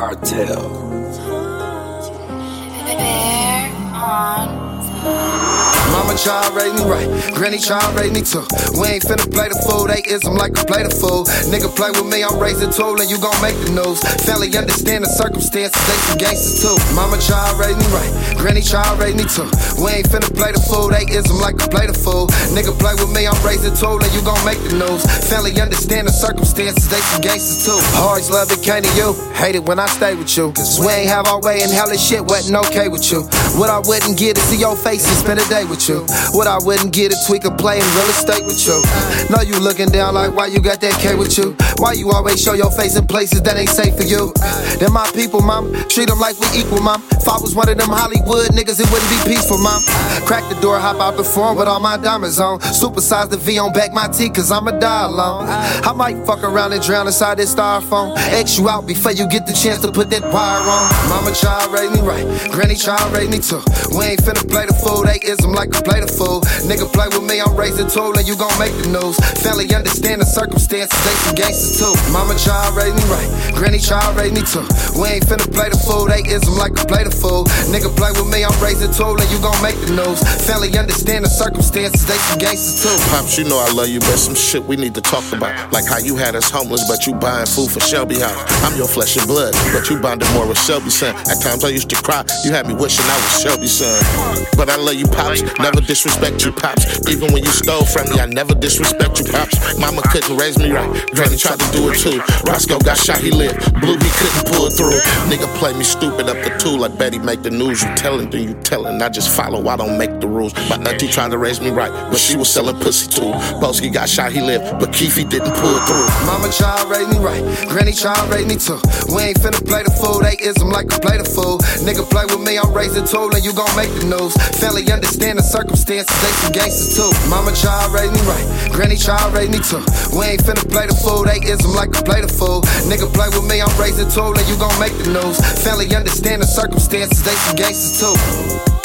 Cartel. Bear on Mama child raised me right, granny child raised me too. We ain't finna play the fool, they ism like a play the fool. Nigga play with me, I'm raising tool and you gon' make the news. Family understand the circumstances, they some gangsters too. Mama child raised me right, granny child raised me too. We ain't finna play the fool, they ism like a play the fool. Nigga play with me, I'm raising tool and you gon' make the news. Family understand the circumstances, they some gangsters too. Always love it, came to you. Hate it when I stay with you. Cause we ain't have our way and hell this shit wasn't okay with you. What I wouldn't get is see your face and spend a day with you. What I wouldn't get is tweak a play in real estate with you. Know you looking down like why you got that K with you? Why you always show your face in places that ain't safe for you? They're my people, mom. Treat them like we equal, mom. If I was one of them Hollywood niggas, it wouldn't be peaceful, mom. Crack the door, hop out the phone with all my diamonds on. Supersize the V on back my teeth, cause I'm a die alone. I might fuck around and drown inside this styrofoam. X you out before you get the chance to put that wire on. Mama child raised me right, granny child raised me too. We ain't finna play the fool, they ism like a play the fool. Nigga play with me, I'm raising tool and you gon' make the news. Family understand the circumstances, they some gangsters too. Mama child raised me right, granny child raised me too. We ain't finna play the fool, they ism like a play the fool. Nigga play with me, I'm raising tool and you gon' make the news. Family understand the circumstances, they some gangsters too. Pops, you know I love you, but some shit we need to talk about. Like how you had us homeless, but you buying food for Shelby House. I'm your flesh and blood, but you bonded more with Shelby son. At times I used to cry, you had me wishing I was Shelby son. But I love you, Pops, never disrespect you, Pops. Even when you stole from me, I never disrespect you, Pops. Mama couldn't raise me right, Granny tried to do it too. Roscoe got shot, he lived. Blue, he couldn't pull it through. Nigga play me stupid up the tool like Betty make the news. You telling, then you telling. I just follow, I don't make the rules. My auntie tried to raise me right, but she was selling pussy too. Bosky got shot, he lived, but Keefy didn't pull it through. Mama child raised me right, granny child raised me too. We ain't finna play the fool, they ism like a play the fool. Nigga play with me, I'm raising tool and you gon' make the news. Family understand the circumstances, they some gangsters too. Mama child raised me right, granny child raised me too. We ain't finna play the fool, they ism like a play the fool. Nigga play with me, I'm raising tool and you gon' make the news. Family understand the circumstances, they some gangsters too.